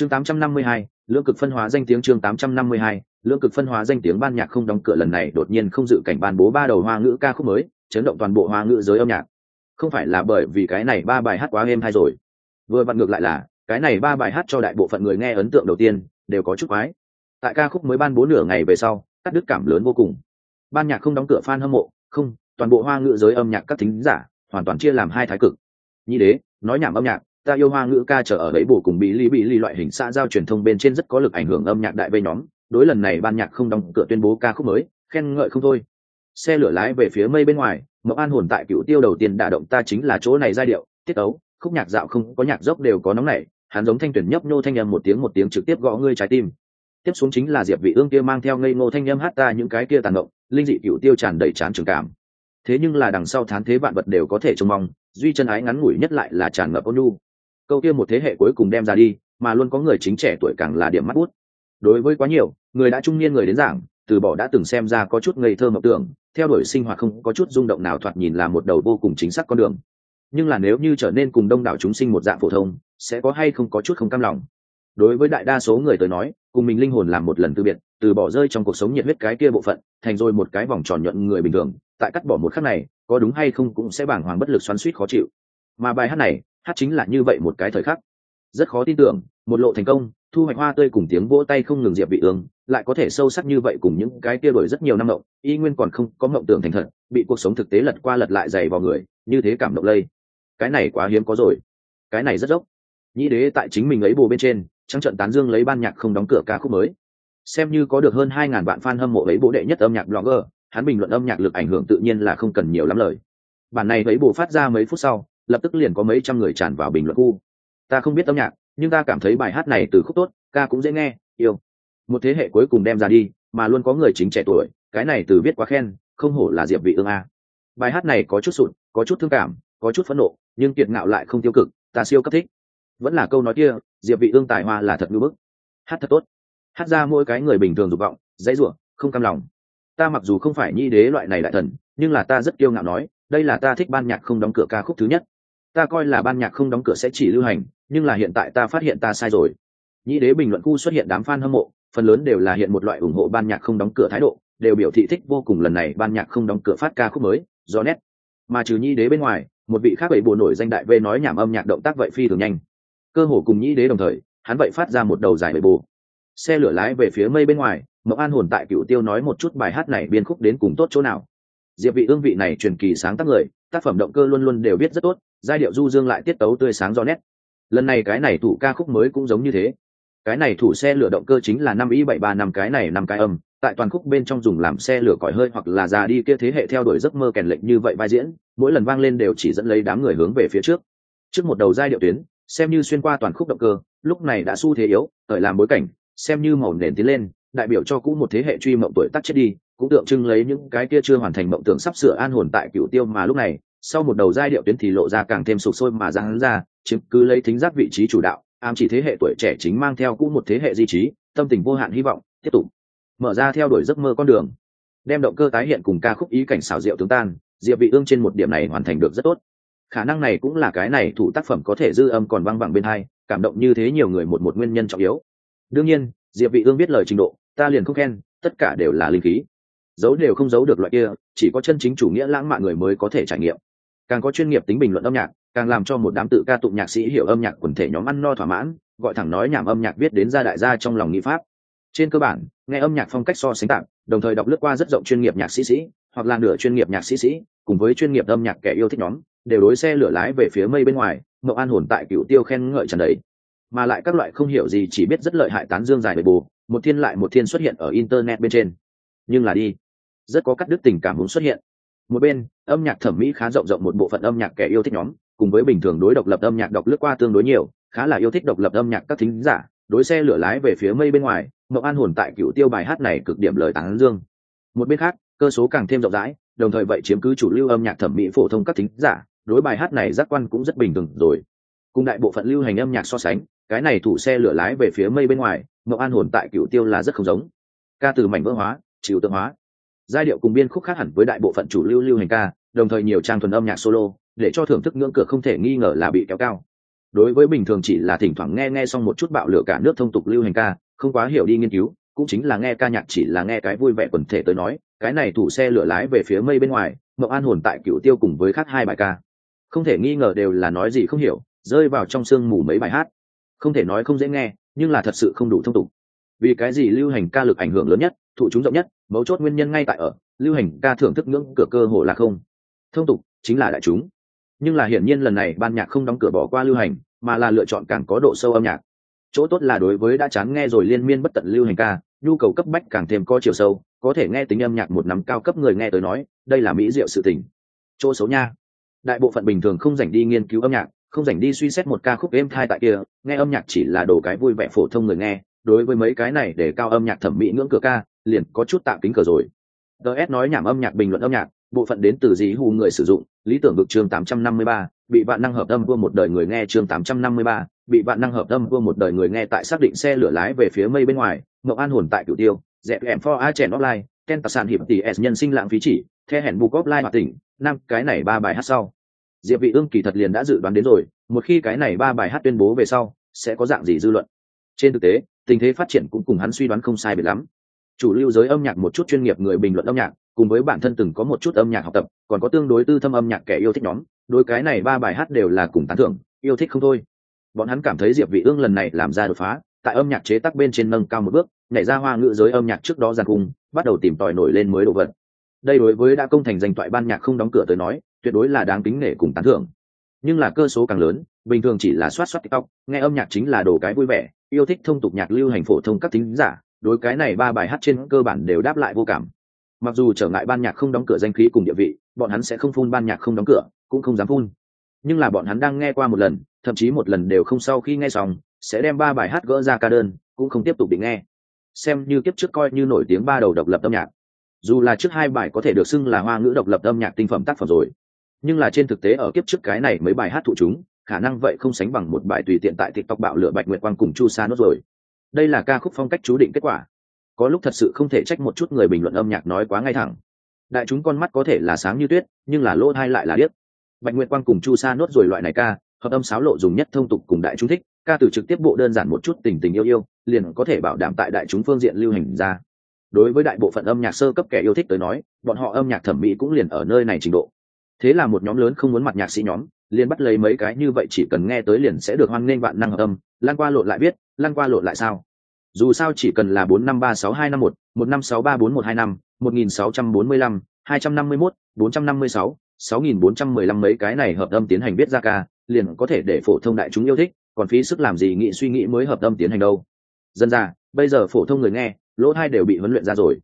chương 852, lưỡng cực phân hóa danh tiếng chương 852, lưỡng cực phân hóa danh tiếng ban nhạc không đóng cửa lần này đột nhiên không dự cảnh ban bố ba đầu hoa ngữ ca khúc mới chấn động toàn bộ hoa ngữ giới âm nhạc. Không phải là bởi vì cái này ba bài hát quá êm hay rồi. Vừa vặn ngược lại là cái này ba bài hát cho đại bộ phận người nghe ấn tượng đầu tiên đều có chút quái. Tại ca khúc mới ban bố nửa ngày về sau cắt đứt cảm lớn vô cùng. Ban nhạc không đóng cửa fan hâm mộ không toàn bộ hoa ngữ giới âm nhạc các thính giả hoàn toàn chia làm hai thái cực. Như đế nói nhảm âm nhạc ta yêu hoa ngữ ca trở ở ấy bổ cùng bị ly bị ly loại hình xã giao truyền thông bên trên rất có lực ảnh hưởng âm nhạc đại vây nhóm. Đối lần này ban nhạc không đóng cửa tuyên bố ca khúc mới, khen ngợi không thôi. Xe lửa lái về phía mây bên ngoài mộng an hồn tại cựu tiêu đầu tiên đả động ta chính là chỗ này giai điệu, tiết ấu. Khúc nhạc dạo không có nhạc dốc đều có nóng nảy, hắn giống thanh tuyển nhấp nhô thanh âm một tiếng một tiếng trực tiếp gõ ngươi trái tim. Tiếp xuống chính là diệp vị ương kia mang theo ngây ngô thanh âm hát ta những cái kia tàn động, linh dị cựu tiêu tràn đầy chán trường cảm. Thế nhưng là đằng sau thán thế vạn vật đều có thể trông mong, duy chân ái ngắn ngủi nhất lại là tràn ngập ôn nhu câu kia một thế hệ cuối cùng đem ra đi, mà luôn có người chính trẻ tuổi càng là điểm mắt bút. Đối với quá nhiều, người đã trung niên người đến giảng, từ bỏ đã từng xem ra có chút ngây thơ mộng tưởng, theo đuổi sinh hoạt không có chút rung động nào thoạt nhìn là một đầu vô cùng chính xác con đường. Nhưng là nếu như trở nên cùng đông đảo chúng sinh một dạng phổ thông, sẽ có hay không có chút không cam lòng. Đối với đại đa số người tới nói, cùng mình linh hồn làm một lần từ biệt, từ bỏ rơi trong cuộc sống nhiệt huyết cái kia bộ phận, thành rồi một cái vòng tròn nhuận người bình thường, tại cắt bỏ một khắc này, có đúng hay không cũng sẽ bàng hoàng bất lực xoắn suýt khó chịu. Mà bài hát này hát chính là như vậy một cái thời khắc. Rất khó tin tưởng, một lộ thành công, thu hoạch hoa tươi cùng tiếng vỗ tay không ngừng diệp vị ương, lại có thể sâu sắc như vậy cùng những cái kia đổi rất nhiều năm mộng y nguyên còn không có mộng tưởng thành thật, bị cuộc sống thực tế lật qua lật lại dày vào người, như thế cảm động lây. Cái này quá hiếm có rồi. Cái này rất dốc. Nhĩ đế tại chính mình ấy bồ bên trên, trắng trận tán dương lấy ban nhạc không đóng cửa ca khúc mới. Xem như có được hơn hai ngàn bạn fan hâm mộ ấy bộ đệ nhất âm nhạc blogger, hắn bình luận âm nhạc lực ảnh hưởng tự nhiên là không cần nhiều lắm lời. Bản này ấy bộ phát ra mấy phút sau lập tức liền có mấy trăm người tràn vào bình luận khu. Ta không biết âm nhạc, nhưng ta cảm thấy bài hát này từ khúc tốt, ca cũng dễ nghe, yêu. Một thế hệ cuối cùng đem ra đi, mà luôn có người chính trẻ tuổi, cái này từ viết quá khen, không hổ là diệp vị ương a. Bài hát này có chút sụn có chút thương cảm, có chút phẫn nộ, nhưng kiệt ngạo lại không tiêu cực, ta siêu cấp thích. Vẫn là câu nói kia, diệp vị ương tài hoa là thật ngưỡng bức. Hát thật tốt. Hát ra mỗi cái người bình thường dục vọng, dãy rủa, không cam lòng. Ta mặc dù không phải nhi đế loại này đại thần, nhưng là ta rất kiêu ngạo nói, đây là ta thích ban nhạc không đóng cửa ca khúc thứ nhất ta coi là ban nhạc không đóng cửa sẽ chỉ lưu hành, nhưng là hiện tại ta phát hiện ta sai rồi. Nhĩ đế bình luận khu xuất hiện đám fan hâm mộ, phần lớn đều là hiện một loại ủng hộ ban nhạc không đóng cửa thái độ, đều biểu thị thích vô cùng lần này ban nhạc không đóng cửa phát ca khúc mới, do nét. Mà trừ nhĩ đế bên ngoài, một vị khác bảy bộ nổi danh đại v nói nhảm âm nhạc động tác vậy phi thường nhanh. Cơ hồ cùng nhĩ đế đồng thời, hắn vậy phát ra một đầu dài bệ bồ xe lửa lái về phía mây bên ngoài mộng an hồn tại cựu tiêu nói một chút bài hát này biên khúc đến cùng tốt chỗ nào diệp vị ương vị này truyền kỳ sáng tác người, tác phẩm động cơ luôn luôn đều viết rất tốt, giai điệu du dương lại tiết tấu tươi sáng do nét. Lần này cái này thủ ca khúc mới cũng giống như thế. Cái này thủ xe lửa động cơ chính là năm y bảy ba năm cái này năm cái âm, tại toàn khúc bên trong dùng làm xe lửa còi hơi hoặc là già đi kia thế hệ theo đuổi giấc mơ kèn lệnh như vậy vai diễn, mỗi lần vang lên đều chỉ dẫn lấy đám người hướng về phía trước. Trước một đầu giai điệu tuyến, xem như xuyên qua toàn khúc động cơ, lúc này đã xu thế yếu ở làm bối cảnh, xem như màu nền tiến lên, đại biểu cho cũ một thế hệ truy mộng tuổi tắt chết đi cũng tượng trưng lấy những cái kia chưa hoàn thành mộng tưởng sắp sửa an hồn tại cựu tiêu mà lúc này, sau một đầu giai điệu tuyến thì lộ ra càng thêm sụp sôi mà ra hắn ra chứng cứ lấy thính giác vị trí chủ đạo, ám chỉ thế hệ tuổi trẻ chính mang theo cũ một thế hệ di trí, tâm tình vô hạn hy vọng, tiếp tục mở ra theo đuổi giấc mơ con đường. Đem động cơ tái hiện cùng ca khúc ý cảnh xảo diệu tướng tan, diệp vị ương trên một điểm này hoàn thành được rất tốt. Khả năng này cũng là cái này thủ tác phẩm có thể dư âm còn vang vẳng bên hai, cảm động như thế nhiều người một một nguyên nhân trọng yếu. Đương nhiên, diệp vị ương biết lời trình độ, ta liền không khen, tất cả đều là linh khí giấu đều không giấu được loại kia, chỉ có chân chính chủ nghĩa lãng mạn người mới có thể trải nghiệm. Càng có chuyên nghiệp tính bình luận âm nhạc, càng làm cho một đám tự ca tụng nhạc sĩ hiểu âm nhạc quần thể nhóm ăn no thỏa mãn, gọi thẳng nói nhảm âm nhạc viết đến gia đại gia trong lòng nghĩ pháp. Trên cơ bản, nghe âm nhạc phong cách so sánh tạm, đồng thời đọc lướt qua rất rộng chuyên nghiệp nhạc sĩ sĩ, hoặc là nửa chuyên nghiệp nhạc sĩ sĩ, cùng với chuyên nghiệp âm nhạc kẻ yêu thích nhóm, đều đối xe lửa lái về phía mây bên ngoài mậu an hồn tại cựu tiêu khen ngợi trần đấy mà lại các loại không hiểu gì chỉ biết rất lợi hại tán dương dài bề bù, một thiên lại một thiên xuất hiện ở internet bên trên. Nhưng là đi rất có cắt đứt tình cảm muốn xuất hiện. Một bên, âm nhạc thẩm mỹ khá rộng rộng một bộ phận âm nhạc kẻ yêu thích nhóm, cùng với bình thường đối độc lập âm nhạc đọc lướt qua tương đối nhiều, khá là yêu thích độc lập âm nhạc các thính giả, đối xe lửa lái về phía mây bên ngoài mậu an hồn tại cựu tiêu bài hát này cực điểm lời tán dương. Một bên khác, cơ số càng thêm rộng rãi, đồng thời vậy chiếm cứ chủ lưu âm nhạc thẩm mỹ phổ thông các thính giả, đối bài hát này giác quan cũng rất bình thường rồi. Cùng đại bộ phận lưu hành âm nhạc so sánh, cái này thủ xe lửa lái về phía mây bên ngoài mậu an hồn tại cựu tiêu là rất không giống. Ca từ mảnh vỡ hóa chịu tượng hóa giai điệu cùng biên khúc khác hẳn với đại bộ phận chủ lưu lưu hành ca, đồng thời nhiều trang thuần âm nhạc solo, để cho thưởng thức ngưỡng cửa không thể nghi ngờ là bị kéo cao. Đối với bình thường chỉ là thỉnh thoảng nghe nghe xong một chút bạo lửa cả nước thông tục lưu hành ca, không quá hiểu đi nghiên cứu, cũng chính là nghe ca nhạc chỉ là nghe cái vui vẻ quần thể tới nói, cái này thủ xe lửa lái về phía mây bên ngoài mậu an hồn tại cựu tiêu cùng với khác hai bài ca. Không thể nghi ngờ đều là nói gì không hiểu, rơi vào trong sương mù mấy bài hát. Không thể nói không dễ nghe, nhưng là thật sự không đủ thông tục. Vì cái gì lưu hành ca lực ảnh hưởng lớn nhất? Thụ chúng rộng nhất, mấu chốt nguyên nhân ngay tại ở, lưu hành ca thưởng thức ngưỡng cửa cơ hồ là không. Thông tục, chính là đại chúng. Nhưng là hiển nhiên lần này ban nhạc không đóng cửa bỏ qua lưu hành, mà là lựa chọn càng có độ sâu âm nhạc. Chỗ tốt là đối với đã chán nghe rồi liên miên bất tận lưu hành ca, nhu cầu cấp bách càng thêm có chiều sâu, có thể nghe tính âm nhạc một nắm cao cấp người nghe tới nói, đây là mỹ diệu sự tình. Chỗ xấu nha. Đại bộ phận bình thường không dành đi nghiên cứu âm nhạc, không dành đi suy xét một ca khúc êm thai tại kia, nghe âm nhạc chỉ là đồ cái vui vẻ phổ thông người nghe. Đối với mấy cái này để cao âm nhạc thẩm mỹ ngưỡng cửa ca liền có chút tạm kính cờ rồi. Ts nói nhảm âm nhạc bình luận âm nhạc bộ phận đến từ dí hù người sử dụng lý tưởng vực chương 853, bị vạn năng hợp âm vua một đời người nghe chương 853, bị vạn năng hợp âm vua một đời người nghe tại xác định xe lửa lái về phía mây bên ngoài mậu an hồn tại cửu tiêu dẹp em for a chèn offline ken tạc sản hiệp tỷ s nhân sinh lãng phí chỉ the hẹn bù cóp lai hoạt tỉnh năm cái này ba bài hát sau. Diệp vị ương kỳ thật liền đã dự đoán đến rồi một khi cái này ba bài hát tuyên bố về sau sẽ có dạng gì dư luận. Trên thực tế tình thế phát triển cũng cùng hắn suy đoán không sai biệt lắm chủ lưu giới âm nhạc một chút chuyên nghiệp người bình luận âm nhạc, cùng với bản thân từng có một chút âm nhạc học tập, còn có tương đối tư thâm âm nhạc kẻ yêu thích nhóm, đối cái này ba bài hát đều là cùng tán thưởng, yêu thích không thôi. Bọn hắn cảm thấy diệp vị ương lần này làm ra đột phá, tại âm nhạc chế tác bên trên nâng cao một bước, nhảy ra hoa ngữ giới âm nhạc trước đó giàn cung bắt đầu tìm tòi nổi lên mới đồ vật. Đây đối với đã công thành danh thoại ban nhạc không đóng cửa tới nói, tuyệt đối là đáng kính nể cùng tán thưởng. Nhưng là cơ số càng lớn, bình thường chỉ là soát soát tiktok, nghe âm nhạc chính là đồ cái vui vẻ, yêu thích thông tục nhạc lưu hành phổ thông các thính giả đối cái này ba bài hát trên cơ bản đều đáp lại vô cảm. Mặc dù trở ngại ban nhạc không đóng cửa danh khí cùng địa vị, bọn hắn sẽ không phun ban nhạc không đóng cửa, cũng không dám phun. Nhưng là bọn hắn đang nghe qua một lần, thậm chí một lần đều không sau khi nghe xong, sẽ đem ba bài hát gỡ ra ca đơn, cũng không tiếp tục định nghe. Xem như kiếp trước coi như nổi tiếng ba đầu độc lập âm nhạc. Dù là trước hai bài có thể được xưng là hoa ngữ độc lập âm nhạc tinh phẩm tác phẩm rồi, nhưng là trên thực tế ở kiếp trước cái này mấy bài hát thụ chúng, khả năng vậy không sánh bằng một bài tùy tiện tại tiktok bạo lửa bạch nguyệt quang cùng chu sa nốt rồi đây là ca khúc phong cách chú định kết quả. Có lúc thật sự không thể trách một chút người bình luận âm nhạc nói quá ngay thẳng. Đại chúng con mắt có thể là sáng như tuyết, nhưng là lỗ hai lại là điếc. Bạch nguyệt quang cùng chu sa nốt rồi loại này ca, hợp âm sáo lộ dùng nhất thông tục cùng đại chúng thích, ca từ trực tiếp bộ đơn giản một chút tình tình yêu yêu, liền có thể bảo đảm tại đại chúng phương diện lưu hành ra. Đối với đại bộ phận âm nhạc sơ cấp kẻ yêu thích tới nói, bọn họ âm nhạc thẩm mỹ cũng liền ở nơi này trình độ. Thế là một nhóm lớn không muốn mặt nhạc sĩ nhóm, liền bắt lấy mấy cái như vậy chỉ cần nghe tới liền sẽ được hoan nghênh vạn năng hợp âm. Lan qua lộn lại biết, lan qua lộn lại sao? Dù sao chỉ cần là bốn năm ba sáu hai năm một một năm sáu ba bốn một hai năm, một nghìn sáu trăm bốn mươi lăm, hai trăm năm mươi mốt, bốn trăm năm mươi sáu sáu nghìn bốn trăm mười lăm mấy cái này hợp âm tiến hành viết ra ca, liền có thể để phổ thông đại chúng yêu thích, còn phí sức làm gì nghĩ suy nghĩ mới hợp âm tiến hành đâu. Dân ra, bây giờ phổ thông người nghe, lỗ hai đều bị huấn luyện ra rồi.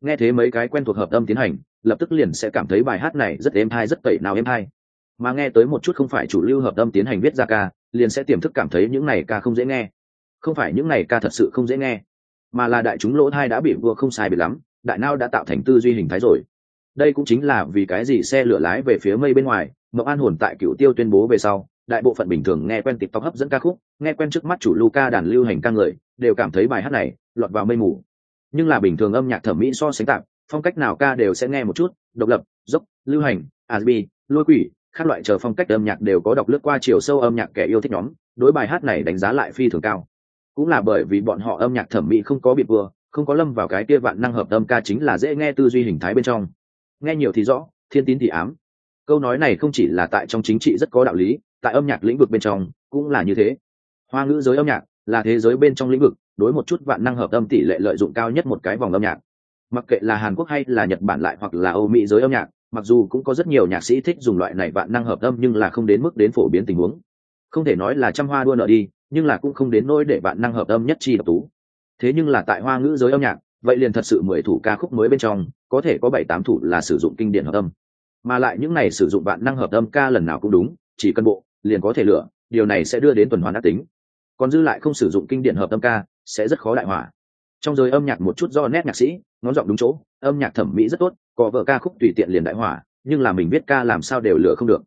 Nghe thế mấy cái quen thuộc hợp âm tiến hành, lập tức liền sẽ cảm thấy bài hát này rất êm thai, rất tẩy nào êm thai. Mà nghe tới một chút không phải chủ lưu hợp âm tiến hành viết ra ca, liền sẽ tiềm thức cảm thấy những này ca không dễ nghe không phải những này ca thật sự không dễ nghe, mà là đại chúng lỗ thai đã bị vua không sai biệt lắm, đại nao đã tạo thành tư duy hình thái rồi. Đây cũng chính là vì cái gì xe lửa lái về phía mây bên ngoài mậu an hồn tại cựu tiêu tuyên bố về sau, đại bộ phận bình thường nghe quen tiktok hấp dẫn ca khúc, nghe quen trước mắt chủ luca đàn lưu hành ca người, đều cảm thấy bài hát này lọt vào mây mù. Nhưng là bình thường âm nhạc thẩm mỹ so sánh tạp phong cách nào ca đều sẽ nghe một chút, độc lập, dốc, lưu hành rb lôi quỷ các loại chờ phong cách âm nhạc đều có đọc lướt qua chiều sâu âm nhạc kẻ yêu thích nhóm, đối bài hát này đánh giá lại phi thường cao cũng là bởi vì bọn họ âm nhạc thẩm mỹ không có bị vừa, không có lâm vào cái kia vạn năng hợp âm ca chính là dễ nghe tư duy hình thái bên trong. Nghe nhiều thì rõ, thiên tín thì ám. Câu nói này không chỉ là tại trong chính trị rất có đạo lý, tại âm nhạc lĩnh vực bên trong cũng là như thế. Hoa ngữ giới âm nhạc là thế giới bên trong lĩnh vực, đối một chút vạn năng hợp âm tỷ lệ lợi dụng cao nhất một cái vòng âm nhạc. Mặc kệ là hàn quốc hay là nhật bản lại hoặc là âu mỹ giới âm nhạc, mặc dù cũng có rất nhiều nhạc sĩ thích dùng loại này vạn năng hợp âm nhưng là không đến mức đến phổ biến tình huống. Không thể nói là trăm hoa đua nợ đi nhưng là cũng không đến nỗi để bạn năng hợp âm nhất chi độc tú. Thế nhưng là tại hoa ngữ giới âm nhạc, vậy liền thật sự mười thủ ca khúc mới bên trong, có thể có bảy tám thủ là sử dụng kinh điển hợp âm. Mà lại những này sử dụng bạn năng hợp âm ca lần nào cũng đúng, chỉ cần bộ, liền có thể lựa, điều này sẽ đưa đến tuần hoàn ác tính. Còn dư lại không sử dụng kinh điển hợp âm ca, sẽ rất khó đại hòa. trong giới âm nhạc một chút do nét nhạc sĩ ngón giọng đúng chỗ, âm nhạc thẩm mỹ rất tốt, có vợ ca khúc tùy tiện liền đại hỏa, nhưng là mình biết ca làm sao đều lựa không được.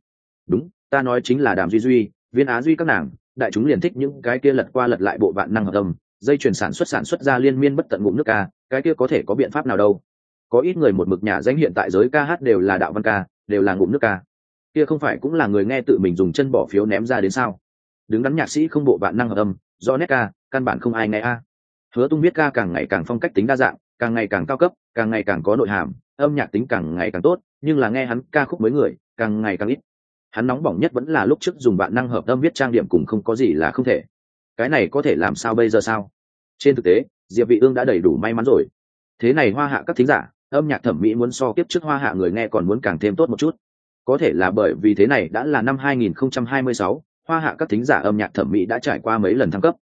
Đúng, ta nói chính là đàm duy duy, viên á duy các nàng đại chúng liền thích những cái kia lật qua lật lại bộ vạn năng hợp âm dây chuyển sản xuất sản xuất ra liên miên bất tận ngụm nước ca, cái kia có thể có biện pháp nào đâu? Có ít người một mực nhà danh hiện tại giới ca hát đều là đạo văn ca, đều là ngụm nước ca. Kia không phải cũng là người nghe tự mình dùng chân bỏ phiếu ném ra đến sao? Đứng đắn nhạc sĩ không bộ vạn năng hợp âm do nét ca, căn bản không ai nghe a. Hứa tung biết ca càng ngày càng phong cách tính đa dạng, càng ngày càng cao cấp, càng ngày càng có nội hàm, âm nhạc tính càng ngày càng tốt, nhưng là nghe hắn ca khúc mới người, càng ngày càng ít hắn nóng bỏng nhất vẫn là lúc trước dùng vạn năng hợp tâm viết trang điểm cùng không có gì là không thể. Cái này có thể làm sao bây giờ sao? Trên thực tế diệp vị ương đã đầy đủ may mắn rồi. Thế này hoa hạ các thính giả âm nhạc thẩm mỹ muốn so kiếp trước hoa hạ người nghe còn muốn càng thêm tốt một chút. Có thể là bởi vì thế này đã là năm 2026, hoa hạ các thính giả âm nhạc thẩm mỹ đã trải qua mấy lần thăng cấp.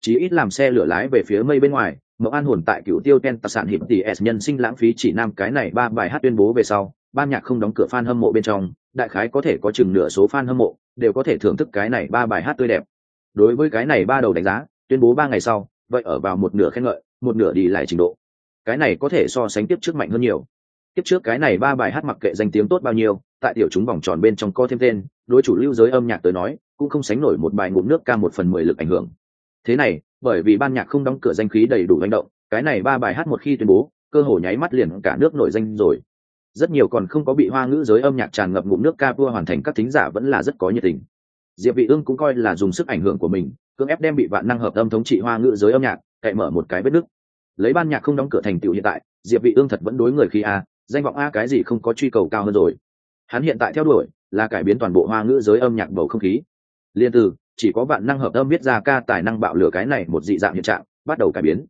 Chí ít làm xe lửa lái về phía mây bên ngoài mậu an hồn tại cựu tiêu ten tạc sản hiệp tỷ s nhân sinh lãng phí chỉ nam cái này ba bài hát tuyên bố về sau ban nhạc không đóng cửa fan hâm mộ bên trong, đại khái có thể có chừng nửa số fan hâm mộ, đều có thể thưởng thức cái này ba bài hát tươi đẹp. Đối với cái này ba đầu đánh giá, tuyên bố ba ngày sau, vậy ở vào một nửa khen ngợi, một nửa đi lại trình độ. Cái này có thể so sánh tiếp trước mạnh hơn nhiều. Tiếp trước cái này ba bài hát mặc kệ danh tiếng tốt bao nhiêu, tại tiểu chúng vòng tròn bên trong có thêm tên, đối chủ lưu giới âm nhạc tới nói, cũng không sánh nổi một bài ngụm nước ca một phần mười lực ảnh hưởng. Thế này, bởi vì ban nhạc không đóng cửa danh khí đầy đủ hành động, cái này ba bài hát một khi tuyên bố, cơ hồ nháy mắt liền cả nước nổi danh rồi rất nhiều còn không có bị hoa ngữ giới âm nhạc tràn ngập ngụm nước ca vua hoàn thành các thính giả vẫn là rất có nhiệt tình. Diệp vị ương cũng coi là dùng sức ảnh hưởng của mình, cưỡng ép đem bị vạn năng hợp âm thống trị hoa ngữ giới âm nhạc, cậy mở một cái vết nứt. Lấy ban nhạc không đóng cửa thành tựu hiện tại, diệp vị ương thật vẫn đối người khi a, danh vọng a cái gì không có truy cầu cao hơn rồi. Hắn hiện tại theo đuổi là cải biến toàn bộ hoa ngữ giới âm nhạc bầu không khí. Liên từ, chỉ có vạn năng hợp âm biết ra ca tài năng bạo lửa cái này một dị dạng hiện trạng, bắt đầu cải biến.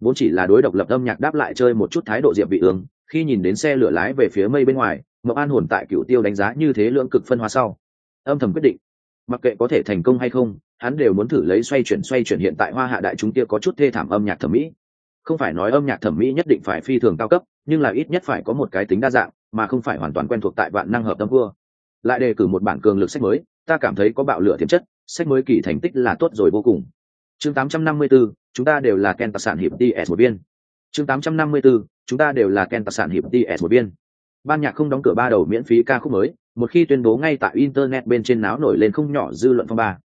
Vốn chỉ là đối độc lập âm nhạc đáp lại chơi một chút thái độ diệp vị ương khi nhìn đến xe lửa lái về phía mây bên ngoài mộc an hồn tại cựu tiêu đánh giá như thế lượng cực phân hóa sau. Âm thầm quyết định mặc kệ có thể thành công hay không hắn đều muốn thử lấy xoay chuyển xoay chuyển hiện tại hoa hạ đại chúng kia có chút thê thảm âm nhạc thẩm mỹ. Không phải nói âm nhạc thẩm mỹ nhất định phải phi thường cao cấp nhưng là ít nhất phải có một cái tính đa dạng mà không phải hoàn toàn quen thuộc tại vạn năng hợp tâm vua. Lại đề cử một bản cường lực sách mới ta cảm thấy có bạo lửa tiềm chất sách mới kỳ thành tích là tốt rồi vô cùng. Chương 854, chúng ta đều là ken tài sản hiệp ts một viên chương 854, chúng ta đều là ken tài sản hiệp ts một viên ban nhạc không đóng cửa ba đầu miễn phí ca khúc mới một khi tuyên bố ngay tại internet bên trên náo nổi lên không nhỏ dư luận phong ba.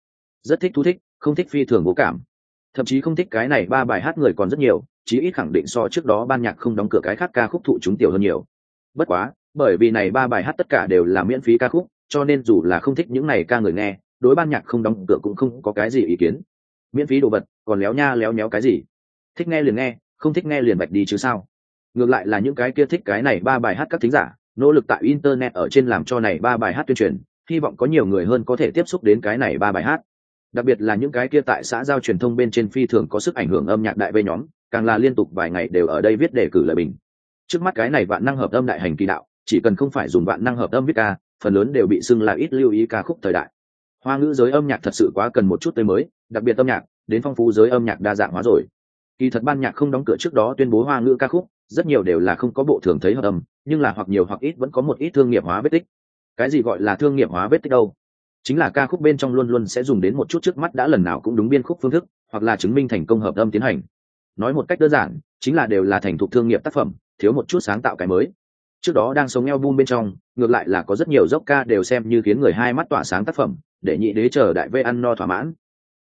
Rất thích thú thích không thích phi thường vô cảm. Thậm chí không thích cái này ba bài hát người còn rất nhiều chí ít khẳng định so trước đó ban nhạc không đóng cửa cái khác ca khúc thụ chúng tiểu hơn nhiều. Bất quá bởi vì này ba bài hát tất cả đều là miễn phí ca khúc cho nên dù là không thích những này ca người nghe đối ban nhạc không đóng cửa cũng không có cái gì ý kiến. Miễn phí đồ vật còn léo nha léo nhéo cái gì? Thích nghe liền nghe không thích nghe liền bạch đi chứ sao? Ngược lại là những cái kia thích cái này ba bài hát các thính giả, nỗ lực tại internet ở trên làm cho này ba bài hát tuyên truyền, hy vọng có nhiều người hơn có thể tiếp xúc đến cái này ba bài hát. Đặc biệt là những cái kia tại xã giao truyền thông bên trên phi thường có sức ảnh hưởng âm nhạc đại vây nhóm, càng là liên tục vài ngày đều ở đây viết đề cử lời bình. Trước mắt cái này vạn năng hợp âm đại hành kỳ đạo, chỉ cần không phải dùng vạn năng hợp âm viết ca, phần lớn đều bị xưng là ít lưu ý ca khúc thời đại. Hoa ngữ giới âm nhạc thật sự quá cần một chút tới mới, đặc biệt âm nhạc, đến phong phú giới âm nhạc đa dạng hóa rồi kỳ thật ban nhạc không đóng cửa trước đó tuyên bố hoa ngữ ca khúc, rất nhiều đều là không có bộ thường thấy hợp âm, nhưng là hoặc nhiều hoặc ít vẫn có một ít thương nghiệp hóa vết tích. Cái gì gọi là thương nghiệp hóa vết tích đâu? Chính là ca khúc bên trong luôn luôn sẽ dùng đến một chút trước mắt đã lần nào cũng đúng biên khúc phương thức, hoặc là chứng minh thành công hợp âm tiến hành. Nói một cách đơn giản, chính là đều là thành thục thương nghiệp tác phẩm, thiếu một chút sáng tạo cái mới. Trước đó đang sống eo bum bên trong, ngược lại là có rất nhiều dốc ca đều xem như khiến người hai mắt tỏa sáng tác phẩm, để nhị đế chờ đại vây ăn no thỏa mãn.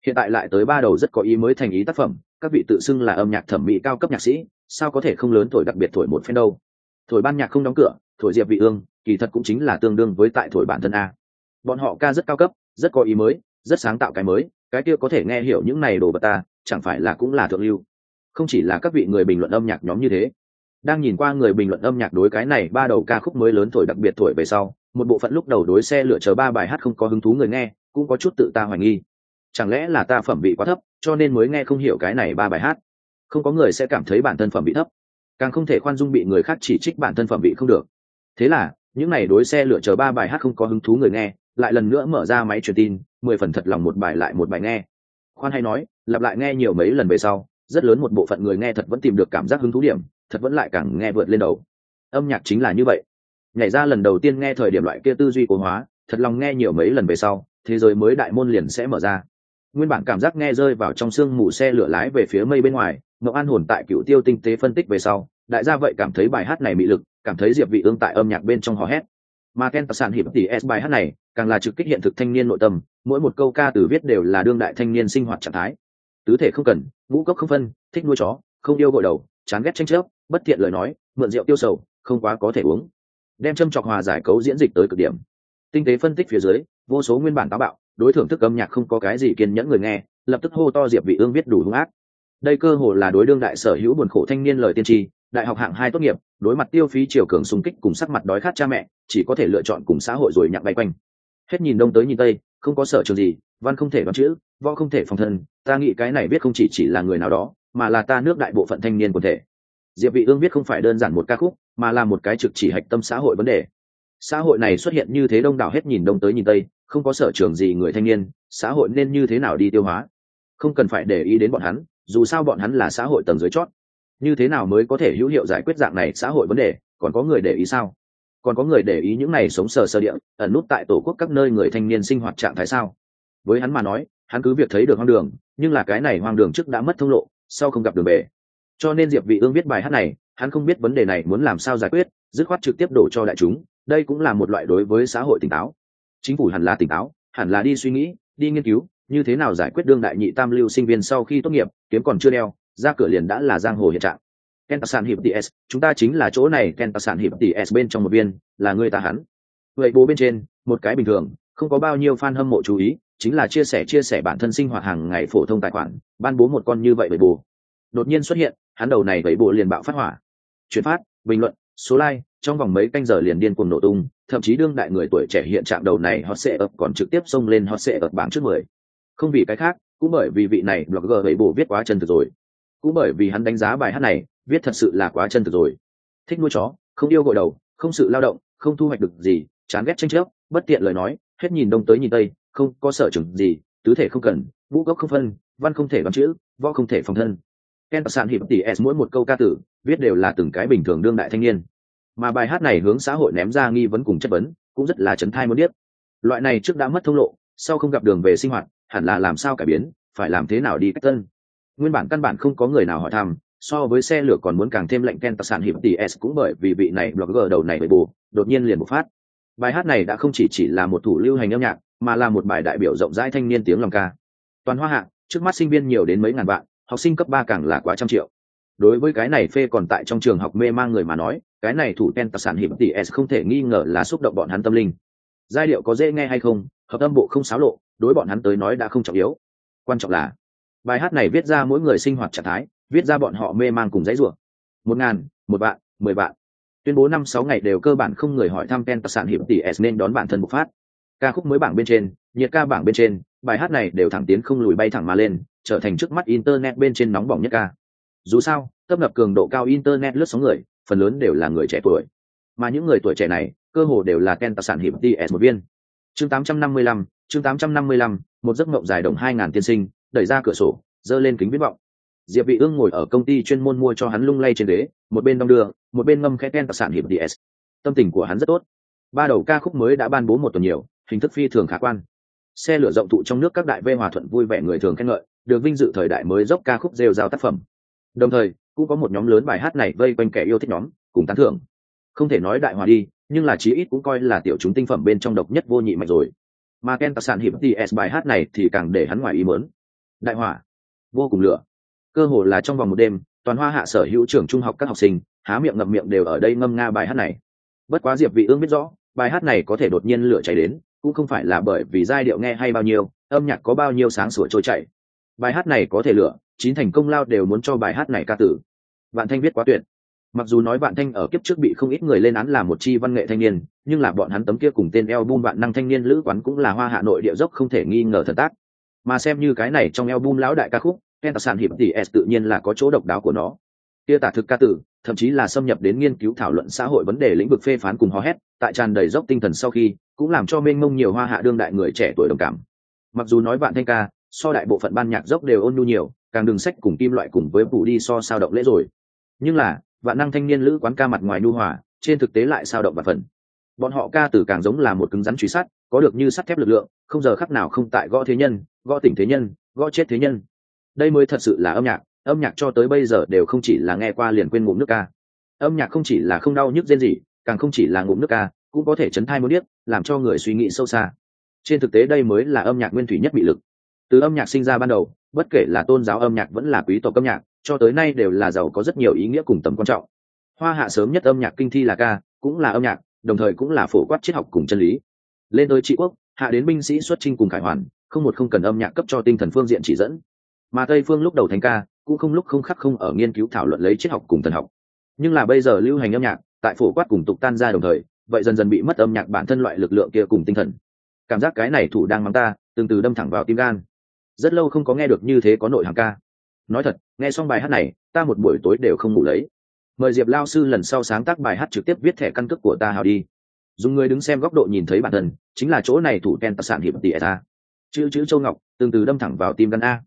Hiện tại lại tới ba đầu rất có ý mới thành ý tác phẩm các vị tự xưng là âm nhạc thẩm mỹ cao cấp nhạc sĩ, sao có thể không lớn thổi đặc biệt thổi một phen đâu? Thổi ban nhạc không đóng cửa, thổi diệp vị ương, kỳ thật cũng chính là tương đương với tại thổi bản thân a. Bọn họ ca rất cao cấp, rất có ý mới, rất sáng tạo cái mới, cái kia có thể nghe hiểu những này đồ vật ta, chẳng phải là cũng là thượng lưu. Không chỉ là các vị người bình luận âm nhạc nhóm như thế. Đang nhìn qua người bình luận âm nhạc đối cái này ba đầu ca khúc mới lớn thổi đặc biệt thổi về sau, một bộ phận lúc đầu đối xe lựa chờ ba bài hát không có hứng thú người nghe, cũng có chút tự ta hoài nghi chẳng lẽ là ta phẩm vị quá thấp, cho nên mới nghe không hiểu cái này ba bài hát? Không có người sẽ cảm thấy bản thân phẩm vị thấp. Càng không thể khoan dung bị người khác chỉ trích bản thân phẩm vị không được. Thế là, những n à y đối xe lựa chờ ba bài hát không có hứng thú người nghe, lại lần nữa mở ra máy truyền tin, mười phần thật lòng một bài lại một bài nghe. Khoan hay nói, lặp lại nghe nhiều mấy lần về sau, rất lớn một bộ phận người nghe thật vẫn tìm được cảm giác hứng thú điểm, thật vẫn lại càng nghe vượt lên đầu. Âm nhạc chính là như vậy. Nhảy ra lần đầu tiên nghe thời điểm loại kia tư duy cố hóa, thật lòng nghe nhiều mấy lần về sau, thế giới mới đại môn liền sẽ mở ra nguyên bản cảm giác nghe rơi vào trong sương mù xe lửa lái về phía mây bên ngoài ngọc an hồn tại cựu tiêu tinh tế phân tích về sau, đại gia vậy cảm thấy bài hát này mị lực, cảm thấy diệp vị ương tại âm nhạc bên trong hò hét. Mà ken sản hiệp tỷ s bài hát này, càng là trực kích hiện thực thanh niên nội tâm, mỗi một câu ca từ viết đều là đương đại thanh niên sinh hoạt trạng thái. Tứ thể không cần, ngũ cốc không phân, thích nuôi chó, không yêu gội đầu, chán ghét tranh chấp, bất thiện lời nói, mượn rượu tiêu sầu, không quá có thể uống. Đem châm chọc hòa giải cấu diễn dịch tới cực điểm. Tinh tế phân tích phía dưới, vô số nguyên bản táo bạo đối thưởng thức âm nhạc không có cái gì kiên nhẫn người nghe, lập tức hô to diệp vị ương biết đủ hung ác. Đây cơ hồ là đối đương đại sở hữu buồn khổ thanh niên lời tiên tri, đại học hạng hai tốt nghiệp, đối mặt tiêu phí chiều cường xung kích cùng sắc mặt đói khát cha mẹ, chỉ có thể lựa chọn cùng xã hội rồi nhặng bay quanh. Hết nhìn đông tới nhìn tây, không có sở trường gì, văn không thể đoán chữ, võ không thể phòng thân, ta nghĩ cái này biết không chỉ chỉ là người nào đó, mà là ta nước đại bộ phận thanh niên quần thể. Diệp vị ương biết không phải đơn giản một ca khúc, mà là một cái trực chỉ hạch tâm xã hội vấn đề. Xã hội này xuất hiện như thế đông đảo hết nhìn đông tới nhìn tây không có sở trường gì người thanh niên, xã hội nên như thế nào đi tiêu hóa? Không cần phải để ý đến bọn hắn, dù sao bọn hắn là xã hội tầng dưới chót. Như thế nào mới có thể hữu hiệu giải quyết dạng này xã hội vấn đề, còn có người để ý sao? Còn có người để ý những này sống sờ sơ địa, ẩn nút tại tổ quốc các nơi người thanh niên sinh hoạt trạng thái sao? Với hắn mà nói, hắn cứ việc thấy được hoang đường, nhưng là cái này hoang đường trước đã mất thông lộ, sau không gặp đường về. Cho nên diệp vị ương biết bài hát này, hắn không biết vấn đề này muốn làm sao giải quyết, dứt khoát trực tiếp đổ cho đại chúng. Đây cũng là một loại đối với xã hội tỉnh táo chính phủ hẳn là tỉnh táo hẳn là đi suy nghĩ đi nghiên cứu như thế nào giải quyết đương đại nhị tam lưu sinh viên sau khi tốt nghiệp kiếm còn chưa đeo ra cửa liền đã là giang hồ hiện trạng Kentasan hiệp TS, chúng ta chính là chỗ này Kentasan hiệp TS bên trong một viên, là người ta hắn. Vậy bố bên trên, một cái bình thường, không có bao nhiêu fan hâm mộ chú ý, chính là chia sẻ chia sẻ bản thân sinh hoạt hàng ngày phổ thông tài khoản, ban bố một con như vậy vậy bố. Đột nhiên xuất hiện, hắn đầu này vậy bố liền bạo phát hỏa. Chuyển phát, bình luận, số like, trong vòng mấy canh giờ liền điên cuồng nổ tung, thậm chí đương đại người tuổi trẻ hiện trạng đầu này họ sẽ ập còn trực tiếp xông lên họ sẽ ập bảng trước mười. Không vì cái khác, cũng bởi vì vị này blogger vậy bổ viết quá chân thực rồi. Cũng bởi vì hắn đánh giá bài hát này, viết thật sự là quá chân thực rồi thích nuôi chó không yêu gội đầu không sự lao động không thu hoạch được gì chán ghét tranh chấp bất tiện lời nói hết nhìn đông tới nhìn tây không có sở trường gì tứ thể không cần vũ gốc không phân văn không thể đoán chữ võ không thể phòng thân ken sạn hiệp tỷ s mỗi một câu ca tử viết đều là từng cái bình thường đương đại thanh niên mà bài hát này hướng xã hội ném ra nghi vấn cùng chất vấn, cũng rất là chấn thai muốn biết loại này trước đã mất thông lộ, sau không gặp đường về sinh hoạt, hẳn là làm sao cải biến, phải làm thế nào đi cách tân. Nguyên bản căn bản không có người nào hỏi thăm, so với xe lửa còn muốn càng thêm lệnh ken tạc sản hiệp ts s cũng bởi vì vị này blogger đầu này bởi bù, đột nhiên liền bộc phát. Bài hát này đã không chỉ chỉ là một thủ lưu hành âm nhạc, mà là một bài đại biểu rộng rãi thanh niên tiếng lòng ca. Toàn hoa hạ, trước mắt sinh viên nhiều đến mấy ngàn vạn học sinh cấp ba càng là quá trăm triệu. Đối với cái này phê còn tại trong trường học mê mang người mà nói cái này thủ ken tạc sản hiệp tỷ s không thể nghi ngờ là xúc động bọn hắn tâm linh. Giai điệu có dễ nghe hay không, hợp âm bộ không xáo lộ, đối bọn hắn tới nói đã không trọng yếu. Quan trọng là, bài hát này viết ra mỗi người sinh hoạt trạng thái, viết ra bọn họ mê man cùng dãy rủa. Một ngàn, một vạn, mười vạn. Tuyên bố năm sáu ngày đều cơ bản không người hỏi thăm ken tạc sản hiệp tỷ s nên đón bản thân bộc phát. Ca khúc mới bảng bên trên, nhiệt ca bảng bên trên, bài hát này đều thẳng tiến không lùi bay thẳng mà lên, trở thành trước mắt internet bên trên nóng bỏng nhất ca. Dù sao, tấp nập cường độ cao internet lướt sóng người phần lớn đều là người trẻ tuổi. Mà những người tuổi trẻ này cơ hồ đều là ken tài sản hiệp ts một viên. Chương 855, chương 855, một giấc mộng dài đồng hai ngàn tiên sinh đẩy ra cửa sổ giơ lên kính viễn vọng. Diệp vị ương ngồi ở công ty chuyên môn mua cho hắn lung lay trên ghế một bên đong đưa một bên ngâm khẽ ken tài sản hiệp ts. tâm tình của hắn rất tốt. Ba đầu ca khúc mới đã ban bố một tuần nhiều hình thức phi thường khả quan. Xe lửa rộng thụ trong nước các đại vê hòa thuận vui vẻ người thường khen ngợi được vinh dự thời đại mới dốc ca khúc rêu rao tác phẩm. Đồng thời cũng có một nhóm lớn bài hát này vây quanh kẻ yêu thích nhóm, cùng tán thưởng. Không thể nói đại hòa đi, nhưng là chí ít cũng coi là tiểu chúng tinh phẩm bên trong độc nhất vô nhị mạch rồi. Mà ken tạc sản hiệp ts bài hát này thì càng để hắn ngoài ý mớn đại hỏa vô cùng lửa. Cơ hồ là trong vòng một đêm, toàn hoa hạ sở hữu trường trung học các học sinh, há miệng ngậm miệng đều ở đây ngâm nga bài hát này. Bất quá diệp vị ương biết rõ, bài hát này có thể đột nhiên lửa cháy đến, cũng không phải là bởi vì giai điệu nghe hay bao nhiêu, âm nhạc có bao nhiêu sáng sủa trôi chảy. Bài hát này có thể lửa, chín thành công lao đều muốn cho bài hát này ca tử vạn thanh viết quá tuyệt. Mặc dù nói vạn thanh ở kiếp trước bị không ít người lên án là một chi văn nghệ thanh niên, nhưng là bọn hắn tấm kia cùng tên album vạn năng thanh niên lữ quán cũng là hoa hạ nội địa dốc không thể nghi ngờ thần tác. Mà xem như cái này trong album lão đại ca khúc, ken tạc sản hiệp tỷ s tự nhiên là có chỗ độc đáo của nó. Kia tả thực ca tử, thậm chí là xâm nhập đến nghiên cứu thảo luận xã hội vấn đề lĩnh vực phê phán cùng hò hét, tại tràn đầy dốc tinh thần sau khi, cũng làm cho mênh mông nhiều hoa hạ đương đại người trẻ tuổi đồng cảm. Mặc dù nói vạn thanh ca, so đại bộ phận ban nhạc dốc đều ôn nhu nhiều, càng đường sách cùng kim loại cùng với phủ đi so sao động lễ rồi nhưng là, vạn năng thanh niên lữ quán ca mặt ngoài nhu hòa, trên thực tế lại sao động và phần. Bọn họ ca từ càng giống là một cứng rắn truy sát, có được như sắt thép lực lượng, không giờ khắc nào không tại gõ thế nhân, gõ tỉnh thế nhân, gõ chết thế nhân. Đây mới thật sự là âm nhạc âm nhạc cho tới bây giờ đều không chỉ là nghe qua liền quên ngụm nước ca. Âm nhạc không chỉ là không đau nhức rên gì càng không chỉ là ngụm nước ca, cũng có thể chấn thai muốn biết làm cho người suy nghĩ sâu xa. Trên thực tế đây mới là âm nhạc nguyên thủy nhất bị lực. Từ âm nhạc sinh ra ban đầu, bất kể là tôn giáo âm nhạc vẫn là quý tộc âm nhạc cho tới nay đều là giàu có rất nhiều ý nghĩa cùng tầm quan trọng. Hoa hạ sớm nhất âm nhạc kinh thi là ca, cũng là âm nhạc, đồng thời cũng là phổ quát triết học cùng chân lý. Lên tới trị quốc, hạ đến binh sĩ xuất chinh cùng khải hoàn, không một không cần âm nhạc cấp cho tinh thần phương diện chỉ dẫn. Mà tây phương lúc đầu thành ca, cũng không lúc không khắc không ở nghiên cứu thảo luận lấy triết học cùng thần học. Nhưng là bây giờ lưu hành âm nhạc, tại phổ quát cùng tục tan ra đồng thời, vậy dần dần bị mất âm nhạc bản thân loại lực lượng kia cùng tinh thần. Cảm giác cái này thủ đang mắng ta, từng từ đâm thẳng vào tim gan. Rất lâu không có nghe được như thế có nội hàng ca nói thật, nghe xong bài hát này, ta một buổi tối đều không ngủ lấy. Mời diệp lao sư lần sau sáng tác bài hát trực tiếp viết thẻ căn cước của ta hào đi. Dùng người đứng xem góc độ nhìn thấy bản thân, chính là chỗ này thủ ken tạc sản hiệp tỷ ta chữ chữ châu ngọc, từng từ đâm thẳng vào tim gan a.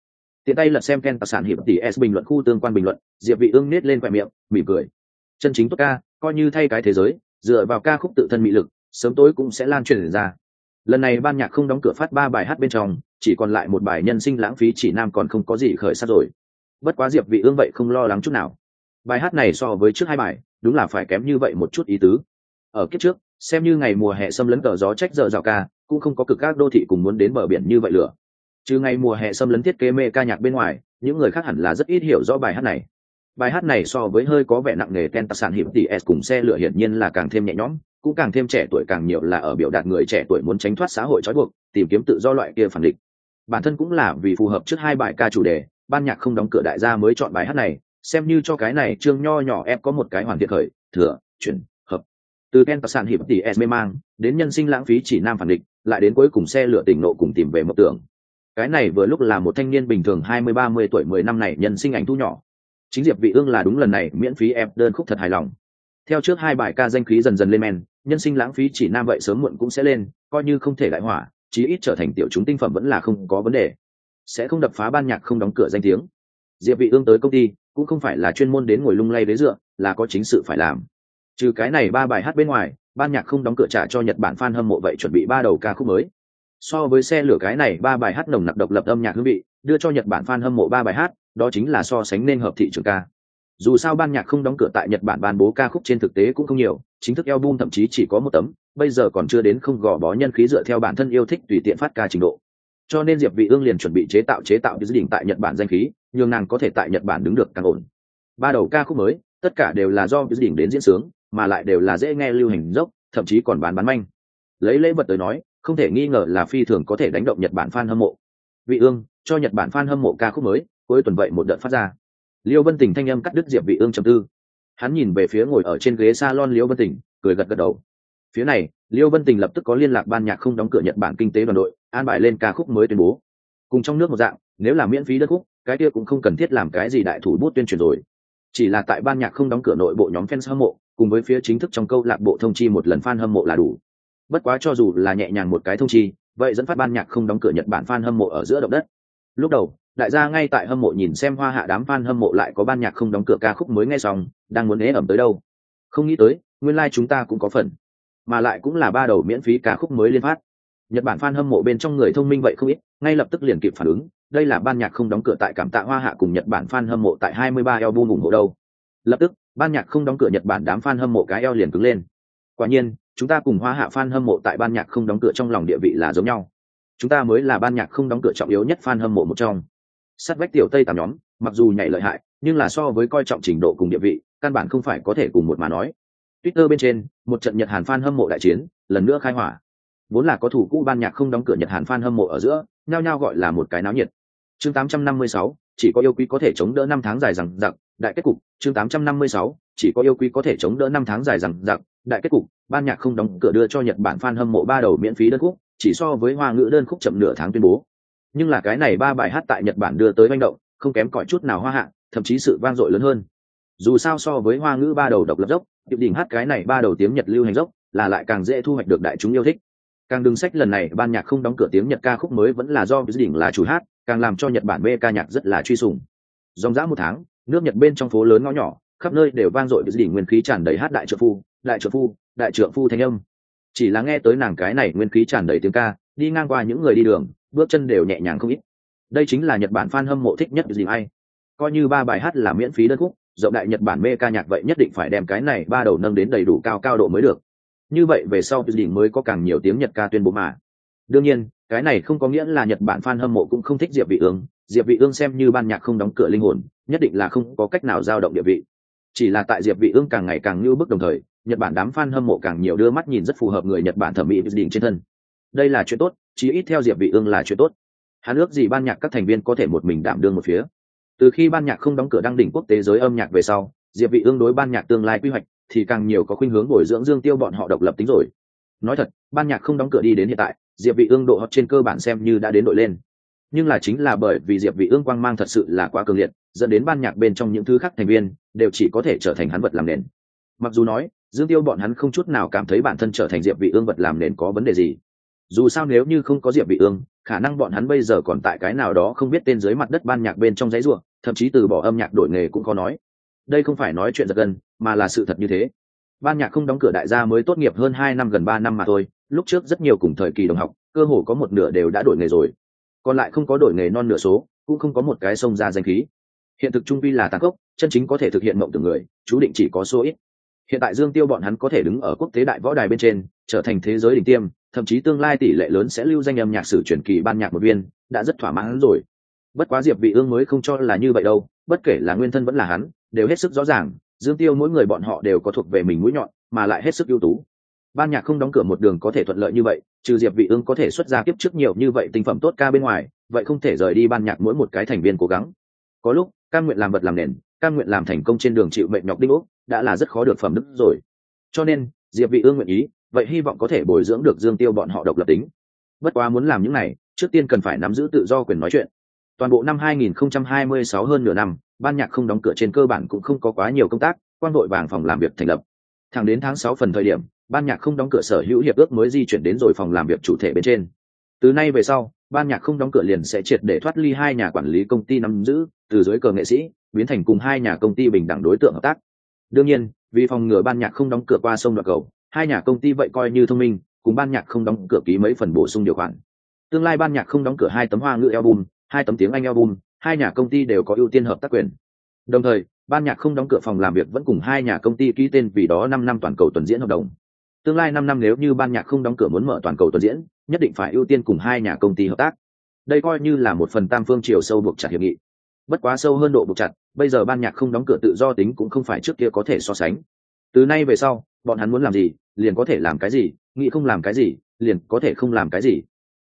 Tiện tay lật xem ken tạc sản hiệp tỷ s bình luận khu tương quan bình luận, diệp vị ương nết lên quẹt miệng, mỉm cười. Chân chính tốt ca, coi như thay cái thế giới, dựa vào ca khúc tự thân mỹ lực, sớm tối cũng sẽ lan truyền ra. Lần này ban nhạc không đóng cửa phát ba bài hát bên trong, chỉ còn lại một bài nhân sinh lãng phí chỉ nam còn không có gì khởi sắc rồi bất quá diệp vị ương vậy không lo lắng chút nào. Bài hát này so với trước hai bài, đúng là phải kém như vậy một chút ý tứ. Ở kiếp trước, xem như ngày mùa hè xâm lấn cờ gió trách giờ rào ca, cũng không có cực các đô thị cùng muốn đến bờ biển như vậy lửa. Trừ ngày mùa hè xâm lấn thiết kế mê ca nhạc bên ngoài, những người khác hẳn là rất ít hiểu rõ bài hát này. Bài hát này so với hơi có vẻ nặng nề ten tạc sản hiểm tỷ s cùng xe lửa hiển nhiên là càng thêm nhẹ nhõm, cũng càng thêm trẻ tuổi càng nhiều là ở biểu đạt người trẻ tuổi muốn tránh thoát xã hội trói buộc, tìm kiếm tự do loại kia phản định bản thân cũng là vì phù hợp trước hai bài ca chủ đề ban nhạc không đóng cửa đại gia mới chọn bài hát này, xem như cho cái này trương nho nhỏ em có một cái hoàn thiện khởi, thừa, chuyển, hợp. Từ ken tạc sản Hiệp tỷ s mê mang, đến nhân sinh lãng phí chỉ nam phản định lại đến cuối cùng xe lửa tỉnh nộ cùng tìm về mộng tưởng. Cái này vừa lúc là một thanh niên bình thường hai mươi, ba mươi tuổi mười năm này nhân sinh ảnh thu nhỏ. Chính diệp vị ương là đúng lần này miễn phí ép đơn khúc thật hài lòng. Theo trước hai bài ca danh khí dần dần lên men, nhân sinh lãng phí chỉ nam vậy sớm muộn cũng sẽ lên, coi như không thể đại hỏa, chí ít trở thành tiểu chúng tinh phẩm vẫn là không có vấn đề sẽ không đập phá ban nhạc không đóng cửa danh tiếng. Diệp vị ương tới công ty, cũng không phải là chuyên môn đến ngồi lung lay ghế dựa, là có chính sự phải làm. Trừ cái này ba bài hát bên ngoài, ban nhạc không đóng cửa trả cho nhật bản fan hâm mộ vậy chuẩn bị ba đầu ca khúc mới. So với xe lửa cái này, ba bài hát nồng nặc độc lập âm nhạc hương vị, đưa cho nhật bản fan hâm mộ ba bài hát, đó chính là so sánh nên hợp thị trường ca. Dù sao ban nhạc không đóng cửa tại nhật bản ban bố ca khúc trên thực tế cũng không nhiều, chính thức album thậm chí chỉ có một tấm, bây giờ còn chưa đến không gò bó nhân khí dựa theo bản thân yêu thích tùy tiện phát ca trình độ cho nên diệp vị ương liền chuẩn bị chế tạo chế tạo dự định tại nhật bản danh khí nhưng nàng có thể tại nhật bản đứng được càng ổn. Ba đầu ca khúc mới, tất cả đều là do dự định đến diễn sướng, mà lại đều là dễ nghe lưu hành dốc, thậm chí còn bán bán manh. Lấy lễ vật tới nói, không thể nghi ngờ là phi thường có thể đánh động nhật bản fan hâm mộ. Vị ương, cho nhật bản fan hâm mộ ca khúc mới, cuối tuần vậy một đợt phát ra. Liêu vân tình thanh âm cắt đứt diệp vị ương trầm tư. Hắn nhìn về phía ngồi ở trên ghế salon liêu vân tình, cười gật gật đầu phía này, liêu vân tình lập tức có liên lạc ban nhạc không đóng cửa nhật bản kinh tế đoàn đội, an bài lên ca khúc mới tuyên bố. Cùng trong nước một dạng, nếu là miễn phí đất khúc, cái kia cũng không cần thiết làm cái gì đại thủ bút tuyên truyền rồi. Chỉ là tại ban nhạc không đóng cửa nội bộ nhóm fans hâm mộ, cùng với phía chính thức trong câu lạc bộ thông chi một lần fan hâm mộ là đủ. Bất quá cho dù là nhẹ nhàng một cái thông chi, vậy dẫn phát ban nhạc không đóng cửa nhật bản fan hâm mộ ở giữa động đất. Lúc đầu, đại gia ngay tại hâm mộ nhìn xem hoa hạ đám fan hâm mộ lại có ban nhạc không đóng cửa ca khúc mới nghe xong, đang muốn ế ẩm tới đâu. Không nghĩ tới, nguyên lai、like、chúng ta cũng có phần mà lại cũng là ba đầu miễn phí ca khúc mới liên phát. Nhật bản fan hâm mộ bên trong người thông minh vậy không ít, ngay lập tức liền kịp phản ứng, đây là ban nhạc không đóng cửa tại cảm tạ hoa hạ cùng nhật bản fan hâm mộ tại 23 album ủng hộ đâu. Lập tức, ban nhạc không đóng cửa nhật bản đám fan hâm mộ cái eo liền cứng lên. Quả nhiên, chúng ta cùng hoa hạ fan hâm mộ tại ban nhạc không đóng cửa trong lòng địa vị là giống nhau. Chúng ta mới là ban nhạc không đóng cửa trọng yếu nhất fan hâm mộ một trong. Sát vách tiểu tây tám nhóm, mặc dù nhảy lợi hại, nhưng là so với coi trọng trình độ cùng địa vị, căn bản không phải có thể cùng một mà nói twitter bên trên một trận nhật hàn fan hâm mộ đại chiến lần nữa khai hỏa. Vốn là có thủ cũ ban nhạc không đóng cửa nhật hàn fan hâm mộ ở giữa nhao nhao gọi là một cái náo nhiệt. Chương 856, chỉ có yêu quý có thể chống đỡ năm tháng dài rằng giặc đại kết cục. Chương 856, chỉ có yêu quý có thể chống đỡ năm tháng dài rằng giặc đại kết cục. Ban nhạc không đóng cửa đưa cho nhật bản fan hâm mộ ba đầu miễn phí đơn khúc chỉ so với hoa ngữ đơn khúc chậm nửa tháng tuyên bố. Nhưng là cái này ba bài hát tại nhật bản đưa tới manh động không kém cỏi chút nào hoa hạ thậm chí sự vang dội lớn hơn. Dù sao so với hoa ngữ ba đầu độc lập dốc điệp đỉnh hát cái này ba đầu tiếng nhật lưu hành dốc, là lại càng dễ thu hoạch được đại chúng yêu thích. Càng đừng sách lần này, ban nhạc không đóng cửa tiếng nhật ca khúc mới vẫn là do đỉnh là chủ hát, càng làm cho nhật bản mê ca nhạc rất là truy sùng. Dòng dã một tháng, nước nhật bên trong phố lớn ngõ nhỏ, khắp nơi đều vang dội đỉnh nguyên khí tràn đầy hát đại trợ phu, đại trợ phu, đại trợ phu thanh âm. Chỉ là nghe tới nàng cái này nguyên khí tràn đầy tiếng ca, đi ngang qua những người đi đường, bước chân đều nhẹ nhàng không ít. Đây chính là nhật bản fan hâm mộ thích nhất gì ai. Coi như ba bài hát là miễn phí đơn khúc rộng đại nhật bản mê ca nhạc vậy nhất định phải đem cái này ba đầu nâng đến đầy đủ cao cao độ mới được. Như vậy về sau đỉnh mới có càng nhiều tiếng nhật ca tuyên bố mà. Đương nhiên, cái này không có nghĩa là nhật bản fan hâm mộ cũng không thích diệp vị ương. Diệp vị ương xem như ban nhạc không đóng cửa linh hồn, nhất định là không có cách nào dao động địa vị. Chỉ là tại diệp vị ương càng ngày càng như bức đồng thời, nhật bản đám fan hâm mộ càng nhiều đưa mắt nhìn rất phù hợp người nhật bản thẩm mỹ đỉnh trên thân. Đây là chuyện tốt, chí ít theo diệp vị ương là chuyện tốt. Hắn ước gì ban nhạc các thành viên có thể một mình đảm đương một phía từ khi ban nhạc không đóng cửa đăng đỉnh quốc tế giới âm nhạc về sau, diệp vị ương đối ban nhạc tương lai quy hoạch thì càng nhiều có khuynh hướng bồi dưỡng dương tiêu bọn họ độc lập tính rồi. Nói thật, ban nhạc không đóng cửa đi đến hiện tại, diệp vị ương độ hot trên cơ bản xem như đã đến đội lên. Nhưng là chính là bởi vì diệp vị ương quang mang thật sự là quá cường liệt, dẫn đến ban nhạc bên trong những thứ khác thành viên đều chỉ có thể trở thành hắn vật làm nền. Mặc dù nói, dương tiêu bọn hắn không chút nào cảm thấy bản thân trở thành diệp vị ương vật làm nền có vấn đề gì dù sao nếu như không có diệp bị ương, khả năng bọn hắn bây giờ còn tại cái nào đó không biết tên dưới mặt đất ban nhạc bên trong giấy ruộng thậm chí từ bỏ âm nhạc đổi nghề cũng có nói. Đây không phải nói chuyện giật gân, mà là sự thật như thế. Ban nhạc không đóng cửa đại gia mới tốt nghiệp hơn hai năm gần ba năm mà thôi, lúc trước rất nhiều cùng thời kỳ đồng học, cơ hồ có một nửa đều đã đổi nghề rồi. Còn lại không có đổi nghề non nửa số, cũng không có một cái sông ra danh khí. Hiện thực trung vi là tàn khốc, chân chính có thể thực hiện mộng từng người, chú định chỉ có số ít. Hiện tại dương tiêu bọn hắn có thể đứng ở quốc tế đại võ đài bên trên, trở thành thế giới đỉnh tiêm thậm chí tương lai tỷ lệ lớn sẽ lưu danh âm nhạc sử truyền kỳ ban nhạc một viên, đã rất thỏa mãn rồi. Bất quá diệp vị ương mới không cho là như vậy đâu, bất kể là nguyên thân vẫn là hắn, đều hết sức rõ ràng, dương tiêu mỗi người bọn họ đều có thuộc về mình mũi nhọn, mà lại hết sức ưu tú. Ban nhạc không đóng cửa một đường có thể thuận lợi như vậy, trừ diệp vị ương có thể xuất ra tiếp trước nhiều như vậy tinh phẩm tốt ca bên ngoài, vậy không thể rời đi ban nhạc mỗi một cái thành viên cố gắng. Có lúc, cam nguyện làm vật làm nền, cam nguyện làm thành công trên đường chịu mệnh nhọc đinh ốc, đã là rất khó được phẩm đức rồi. Cho nên, diệp vị ương nguyện ý vậy hy vọng có thể bồi dưỡng được dương tiêu bọn họ độc lập tính. Bất quá muốn làm những này, trước tiên cần phải nắm giữ tự do quyền nói chuyện. Toàn bộ năm 2026 hơn nửa năm, ban nhạc không đóng cửa trên cơ bản cũng không có quá nhiều công tác, quan đội vàng phòng làm việc thành lập. Thẳng đến tháng sáu phần thời điểm, ban nhạc không đóng cửa sở hữu hiệp ước mới di chuyển đến rồi phòng làm việc chủ thể bên trên. Từ nay về sau, ban nhạc không đóng cửa liền sẽ triệt để thoát ly hai nhà quản lý công ty nắm giữ, từ dưới cờ nghệ sĩ, biến thành cùng hai nhà công ty bình đẳng đối tượng hợp tác. Đương nhiên, vì phòng ngừa ban nhạc không đóng cửa qua sông đoạn cầu hai nhà công ty vậy coi như thông minh, cùng ban nhạc không đóng cửa ký mấy phần bổ sung điều khoản. Tương lai ban nhạc không đóng cửa hai tấm hoa ngữ album, hai tấm tiếng anh album, hai nhà công ty đều có ưu tiên hợp tác quyền. Đồng thời, ban nhạc không đóng cửa phòng làm việc vẫn cùng hai nhà công ty ký tên vì đó năm năm toàn cầu tuần diễn hợp đồng. Tương lai năm năm nếu như ban nhạc không đóng cửa muốn mở toàn cầu tuần diễn, nhất định phải ưu tiên cùng hai nhà công ty hợp tác. Đây coi như là một phần tam phương chiều sâu buộc chặt hiệp nghị. Bất quá sâu hơn độ buộc chặt, bây giờ ban nhạc không đóng cửa tự do tính cũng không phải trước kia có thể so sánh. Từ nay về sau bọn hắn muốn làm gì, liền có thể làm cái gì, nghĩ không làm cái gì, liền có thể không làm cái gì.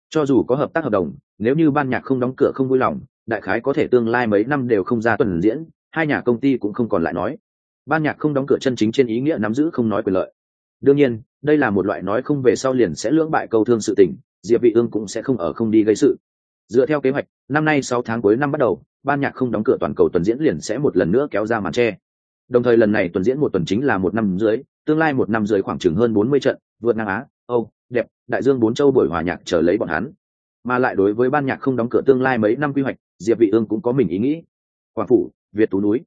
Cho dù có hợp tác hợp đồng, nếu như ban nhạc không đóng cửa không vui lòng, đại khái có thể tương lai mấy năm đều không ra tuần diễn, hai nhà công ty cũng không còn lại nói. Ban nhạc không đóng cửa chân chính trên ý nghĩa nắm giữ không nói quyền lợi. Đương nhiên, đây là một loại nói không về sau liền sẽ lưỡng bại câu thương sự tình, diệp vị ương cũng sẽ không ở không đi gây sự. Dựa theo kế hoạch, năm nay sáu tháng cuối năm bắt đầu, ban nhạc không đóng cửa toàn cầu tuần diễn liền sẽ một lần nữa kéo ra màn che đồng thời lần này tuần diễn một tuần chính là một năm dưới tương lai một năm dưới khoảng chừng hơn bốn mươi trận, vượt ngang á, âu, đẹp, đại dương bốn châu buổi hòa nhạc chờ lấy bọn hắn. Mà lại đối với ban nhạc không đóng cửa tương lai mấy năm quy hoạch, diệp vị ương cũng có mình ý nghĩ. Quảng phủ, việt tú núi.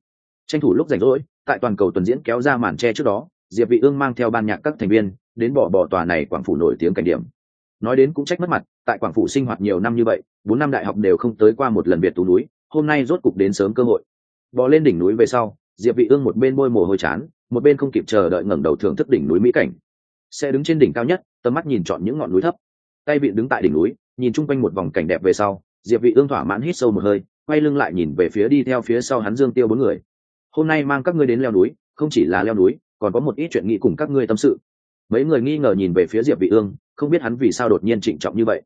Tranh thủ lúc rảnh rỗi, tại toàn cầu tuần diễn kéo ra màn che trước đó, diệp vị ương mang theo ban nhạc các thành viên đến bỏ bỏ tòa này quảng phủ nổi tiếng cảnh điểm. Nói đến cũng trách mất mặt, tại quảng phủ sinh hoạt nhiều năm như vậy, bốn năm đại học đều không tới qua một lần việt tú núi, hôm nay rốt cục đến sớm cơ hội. Bò lên đỉnh núi về sau diệp vị ương một bên môi mồ hôi chán, một bên không kịp chờ đợi ngẩng đầu thưởng thức đỉnh núi mỹ cảnh. Sẽ đứng trên đỉnh cao nhất, tầm mắt nhìn chọn những ngọn núi thấp. Tay vị đứng tại đỉnh núi, nhìn chung quanh một vòng cảnh đẹp về sau, diệp vị ương thỏa mãn hít sâu một hơi, quay lưng lại nhìn về phía đi theo phía sau hắn dương tiêu bốn người. Hôm nay mang các ngươi đến leo núi, không chỉ là leo núi, còn có một ít chuyện nghĩ cùng các ngươi tâm sự. Mấy người nghi ngờ nhìn về phía diệp vị ương, không biết hắn vì sao đột nhiên trịnh trọng như vậy.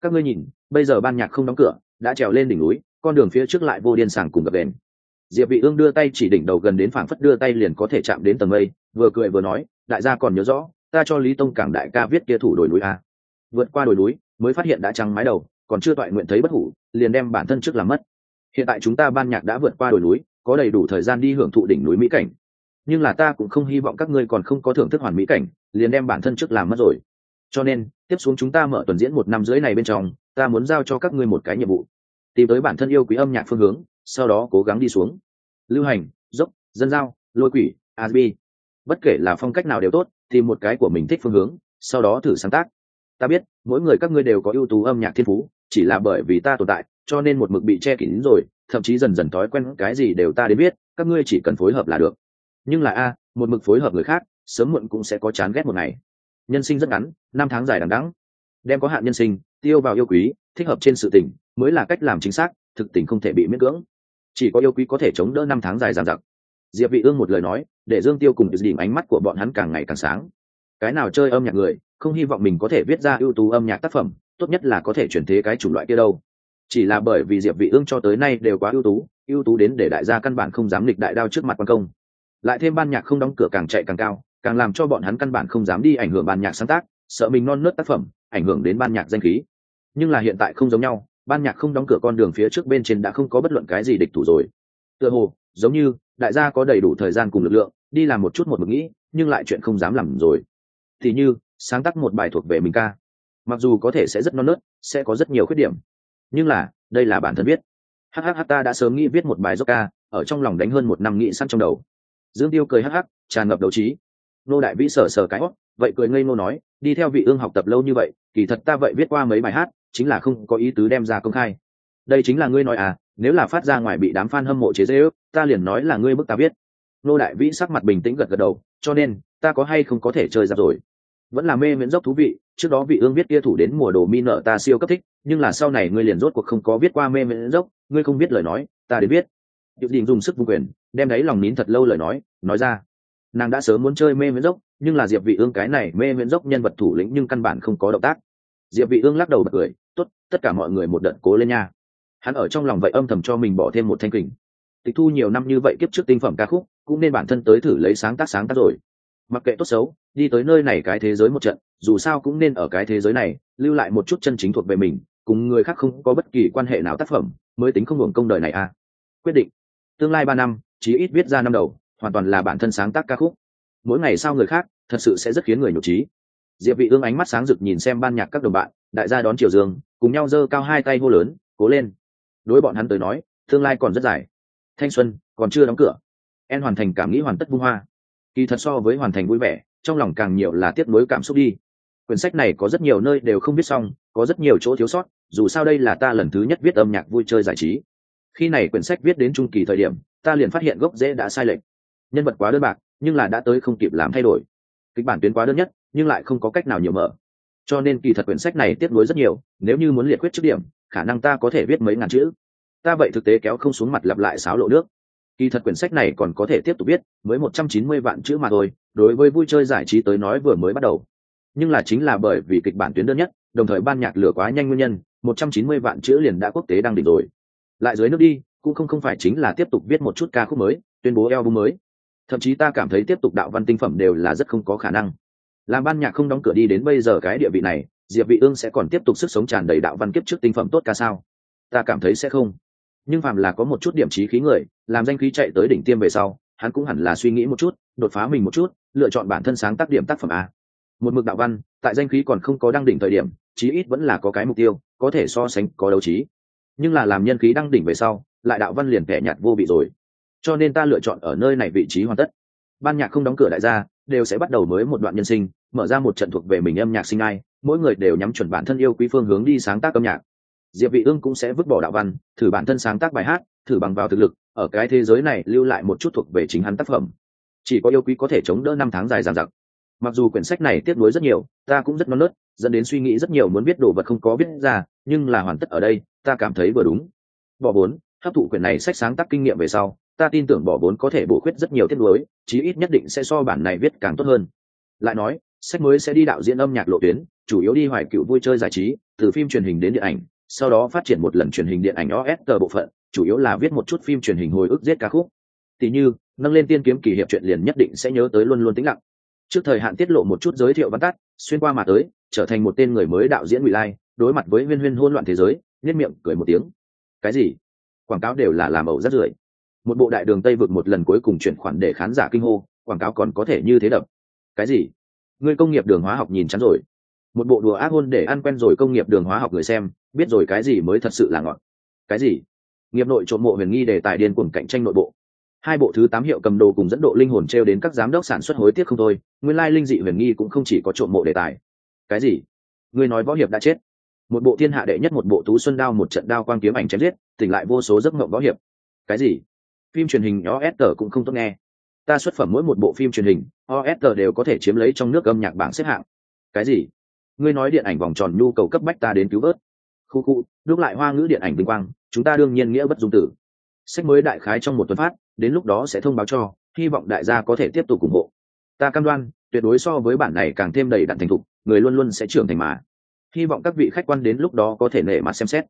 Các ngươi nhìn, bây giờ ban nhạc không đóng cửa, đã trèo lên đỉnh núi, con đường phía trước lại vô điên sàng cùng gập đèn diệp vị ương đưa tay chỉ đỉnh đầu gần đến phảng phất đưa tay liền có thể chạm đến tầng mây, vừa cười vừa nói, đại gia còn nhớ rõ, ta cho lý tông cảng đại ca viết kia thủ đồi núi a vượt qua đồi núi, mới phát hiện đã trắng mái đầu, còn chưa toại nguyện thấy bất hủ, liền đem bản thân trước làm mất. Hiện tại chúng ta ban nhạc đã vượt qua đồi núi, có đầy đủ thời gian đi hưởng thụ đỉnh núi mỹ cảnh. Nhưng là ta cũng không hy vọng các ngươi còn không có thưởng thức hoàn mỹ cảnh, liền đem bản thân trước làm mất rồi. Cho nên, tiếp xuống chúng ta mở tuần diễn một năm rưỡi này bên trong, ta muốn giao cho các ngươi một cái nhiệm vụ. Tìm tới bản thân yêu quý âm nhạc phương hướng sau đó cố gắng đi xuống. Lưu hành, dốc, dân giao, lôi quỷ asb bất kể là phong cách nào đều tốt, tìm một cái của mình thích phương hướng, sau đó thử sáng tác. Ta biết, mỗi người các ngươi đều có ưu tú âm nhạc thiên phú, chỉ là bởi vì ta tồn tại, cho nên một mực bị che kín rồi, thậm chí dần dần thói quen cái gì đều ta đến biết, các ngươi chỉ cần phối hợp là được. Nhưng là a, một mực phối hợp người khác, sớm muộn cũng sẽ có chán ghét một ngày. Nhân sinh rất ngắn, năm tháng dài đằng đẵng. Đem có hạn nhân sinh, tiêu vào yêu quý, thích hợp trên sự tình, mới là cách làm chính xác, thực tình không thể bị miễn cưỡng chỉ có yêu quý có thể chống đỡ năm tháng dài dằng dặc. Diệp vị ương một lời nói, để dương tiêu cùng đỉnh ánh mắt của bọn hắn càng ngày càng sáng. Cái nào chơi âm nhạc người, không hy vọng mình có thể viết ra ưu tú âm nhạc tác phẩm, tốt nhất là có thể chuyển thế cái chủng loại kia đâu. Chỉ là bởi vì diệp vị ương cho tới nay đều quá ưu tú ưu tú đến để đại gia căn bản không dám lịch đại đao trước mặt quan công. Lại thêm ban nhạc không đóng cửa càng chạy càng cao, càng làm cho bọn hắn căn bản không dám đi ảnh hưởng ban nhạc sáng tác, sợ mình non nớt tác phẩm, ảnh hưởng đến ban nhạc danh khí. Nhưng là hiện tại không giống nhau ban nhạc không đóng cửa con đường phía trước bên trên đã không có bất luận cái gì địch thủ rồi. Tựa hồ, giống như, đại gia có đầy đủ thời gian cùng lực lượng, đi làm một chút một mực nghĩ, nhưng lại chuyện không dám làm rồi. Thì như, sáng tác một bài thuộc về mình ca. Mặc dù có thể sẽ rất non nớt, sẽ có rất nhiều khuyết điểm. Nhưng là, đây là bản thân viết. Hhh ta đã sớm nghĩ viết một bài dốc ca, ở trong lòng đánh hơn một năm nghĩ săn trong đầu. Dương tiêu cười hh tràn ngập đấu trí. Nô đại vĩ sờ sờ cái hót vậy cười ngây ngô nói, đi theo vị ương học tập lâu như vậy, kỳ thật ta vậy viết qua mấy bài hát chính là không có ý tứ đem ra công khai. Đây chính là ngươi nói à nếu là phát ra ngoài bị đám fan hâm mộ chế dễ ước ta liền nói là ngươi bức ta biết. nô đại vĩ sắc mặt bình tĩnh gật gật đầu, cho nên, ta có hay không có thể chơi ra rồi? Vẫn là mê miễn dốc thú vị, trước đó vị ương viết kia thủ đến mùa đồ mi nợ ta siêu cấp thích, nhưng là sau này ngươi liền rốt cuộc không có viết qua mê miễn dốc, ngươi không biết lời nói, ta đến biết điệu đình dùng sức vung quyền, đem đấy lòng nín thật lâu lời nói nói ra. Nàng đã sớm muốn chơi mê miễn dốc, nhưng là diệp vị ương cái này mê miễn dốc nhân vật thủ lĩnh nhưng căn bản không có động tác diệp vị ương lắc đầu bật cười, tốt, tất cả mọi người một đợt cố lên nha. Hắn ở trong lòng vậy âm thầm cho mình bỏ thêm một thanh kình. Tịch thu nhiều năm như vậy kiếp trước tinh phẩm ca khúc, cũng nên bản thân tới thử lấy sáng tác sáng tác rồi. Mặc kệ tốt xấu, đi tới nơi này cái thế giới một trận, dù sao cũng nên ở cái thế giới này, lưu lại một chút chân chính thuộc về mình, cùng người khác không có bất kỳ quan hệ nào tác phẩm, mới tính không hưởng công đời này à. Quyết định. Tương lai ba năm, chí ít viết ra năm đầu, hoàn toàn là bản thân sáng tác ca khúc. Mỗi ngày sau người khác, thật sự sẽ rất khiến người nhục trí diệp vị ương ánh mắt sáng rực nhìn xem ban nhạc các đồng bạn, đại gia đón triều dương, cùng nhau giơ cao hai tay hô lớn, cố lên. Đối bọn hắn tới nói, tương lai còn rất dài. Thanh xuân, còn chưa đóng cửa. En hoàn thành cảm nghĩ hoàn tất vung hoa. Kỳ thật so với hoàn thành vui vẻ, trong lòng càng nhiều là tiếc nuối cảm xúc đi. Quyển sách này có rất nhiều nơi đều không biết xong, có rất nhiều chỗ thiếu sót, dù sao đây là ta lần thứ nhất viết âm nhạc vui chơi giải trí. Khi này quyển sách viết đến trung kỳ thời điểm, ta liền phát hiện gốc dễ đã sai lệch. Nhân vật quá đơn bạc, nhưng là đã tới không kịp làm thay đổi. Kịch bản tuyến quá đơn nhất nhưng lại không có cách nào nhiều mở. Cho nên kỳ thật quyển sách này tiếp nối rất nhiều, nếu như muốn liệt quyết trước điểm, khả năng ta có thể viết mấy ngàn chữ. Ta vậy thực tế kéo không xuống mặt lặp lại sáo lộ nước. Kỳ thật quyển sách này còn có thể tiếp tục viết với một trăm chín mươi vạn chữ mà thôi, đối với vui chơi giải trí tới nói vừa mới bắt đầu. Nhưng là chính là bởi vì kịch bản tuyến đơn nhất, đồng thời ban nhạc lửa quá nhanh nguyên nhân, một trăm chín mươi vạn chữ liền đã quốc tế đang đỉnh rồi. Lại dưới nước đi, cũng không không phải chính là tiếp tục viết một chút ca khúc mới, tuyên bố album mới. Thậm chí ta cảm thấy tiếp tục đạo văn tinh phẩm đều là rất không có khả năng làm ban nhạc không đóng cửa đi đến bây giờ cái địa vị này, diệp vị ương sẽ còn tiếp tục sức sống tràn đầy đạo văn kiếp trước tinh phẩm tốt ca sao? Ta cảm thấy sẽ không. Nhưng phàm là có một chút điểm trí khí người, làm danh khí chạy tới đỉnh tiêm về sau, hắn cũng hẳn là suy nghĩ một chút, đột phá mình một chút, lựa chọn bản thân sáng tác điểm tác phẩm a. Một mực đạo văn, tại danh khí còn không có đăng đỉnh thời điểm, chí ít vẫn là có cái mục tiêu, có thể so sánh, có đấu trí. Nhưng là làm nhân khí đăng đỉnh về sau, lại đạo văn liền kẻ nhạt vô vị rồi. Cho nên ta lựa chọn ở nơi này vị trí hoàn tất. Ban nhạc không đóng cửa đại gia đều sẽ bắt đầu mới một đoạn nhân sinh, mở ra một trận thuộc về mình âm nhạc sinh ai, mỗi người đều nhắm chuẩn bản thân yêu quý phương hướng đi sáng tác âm nhạc. Diệp vị ương cũng sẽ vứt bỏ đạo văn, thử bản thân sáng tác bài hát, thử bằng vào thực lực, ở cái thế giới này lưu lại một chút thuộc về chính hắn tác phẩm. Chỉ có yêu quý có thể chống đỡ năm tháng dài dằng dặc. Mặc dù quyển sách này tiếp nuối rất nhiều, ta cũng rất non nớt, dẫn đến suy nghĩ rất nhiều muốn biết đồ vật không có biết ra, nhưng là hoàn tất ở đây, ta cảm thấy vừa đúng. Bỏ vốn hấp thụ quyển này sách sáng tác kinh nghiệm về sau ta tin tưởng bỏ vốn có thể bổ khuyết rất nhiều tiết lối chí ít nhất định sẽ so bản này viết càng tốt hơn lại nói sách mới sẽ đi đạo diễn âm nhạc lộ tuyến chủ yếu đi hoài cựu vui chơi giải trí từ phim truyền hình đến điện ảnh sau đó phát triển một lần truyền hình điện ảnh OST bộ phận, chủ yếu là viết một chút phim truyền hình hồi ức giết ca khúc. Tỷ như, nâng lên tiên kiếm kỳ hiệp chuyện liền nhất định sẽ nhớ tới luôn luôn tĩnh lặng. Trước thời hạn tiết lộ một chút giới thiệu văn tắt, xuyên qua mà tới, trở thành một tên người mới đạo diễn Ngụy Lai, đối mặt với huyên huyên hỗn loạn thế giới, nhếch miệng cười một tiếng. Cái gì? Quảng cáo đều là làm ẩu rất rưởi. Một bộ đại đường Tây vực một lần cuối cùng chuyển khoản để khán giả kinh hô, quảng cáo còn có thể như thế đập. Cái gì? Người công nghiệp đường hóa học nhìn chắn rồi. Một bộ đùa ác hôn để ăn quen rồi công nghiệp đường hóa học người xem biết rồi cái gì mới thật sự là ngọn cái gì? Nghiệp nội trộm mộ huyền nghi đề tài điên cuồng cạnh tranh nội bộ. Hai bộ thứ tám hiệu cầm đồ cùng dẫn độ linh hồn t r e o đến các giám đốc sản xuất hối tiếc không thôi nguyên lai linh dị huyền nghi cũng không chỉ có trộm mộ đề tài. Cái gì? Người nói võ hiệp đã chết. Một bộ thiên hạ đệ nhất một bộ tú xuân đao một trận đao quang kiếm ảnh chém giết tỉnh lại vô số giấc mộng võ hiệp. Cái gì? Phim truyền hình OST cũng không tốt nghe. Ta xuất phẩm mỗi một bộ phim truyền hình OST đều có thể chiếm lấy trong nước âm nhạc bảng xếp hạng. Cái gì? Ngươi nói điện ảnh vòng tròn nhu cầu cấp bách ta đến cứu vớt. Khu khu, đúc lại hoa ngữ điện ảnh vinh quang, chúng ta đương nhiên nghĩa bất dung tử. Sách mới đại khái trong một tuần phát, đến lúc đó sẽ thông báo cho, hy vọng đại gia có thể tiếp tục ủng hộ. Ta cam đoan, tuyệt đối so với bản này càng thêm đầy đặn thành thục, người luôn luôn sẽ trưởng thành mà. Hy vọng các vị khách quan đến lúc đó có thể nể mặt xem xét.